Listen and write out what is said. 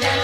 Bersemi